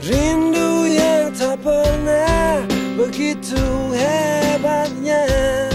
Rindu yang tak pernah begitu hebatnya.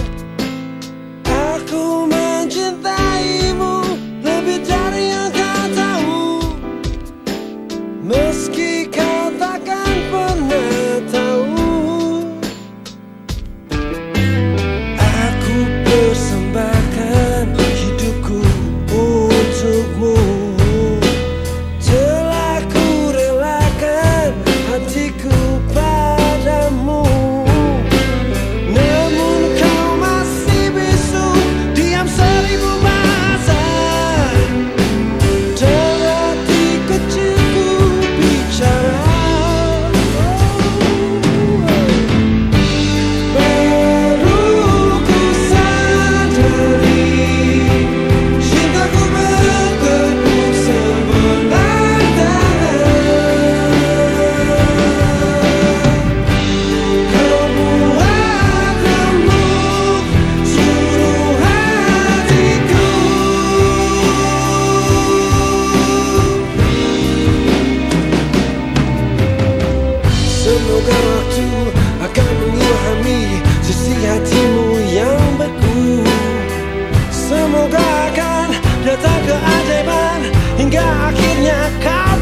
Semoga waktu akan menyelami sisi hatimu yang beku. Semoga akan datang keajaiban hingga akhirnya kau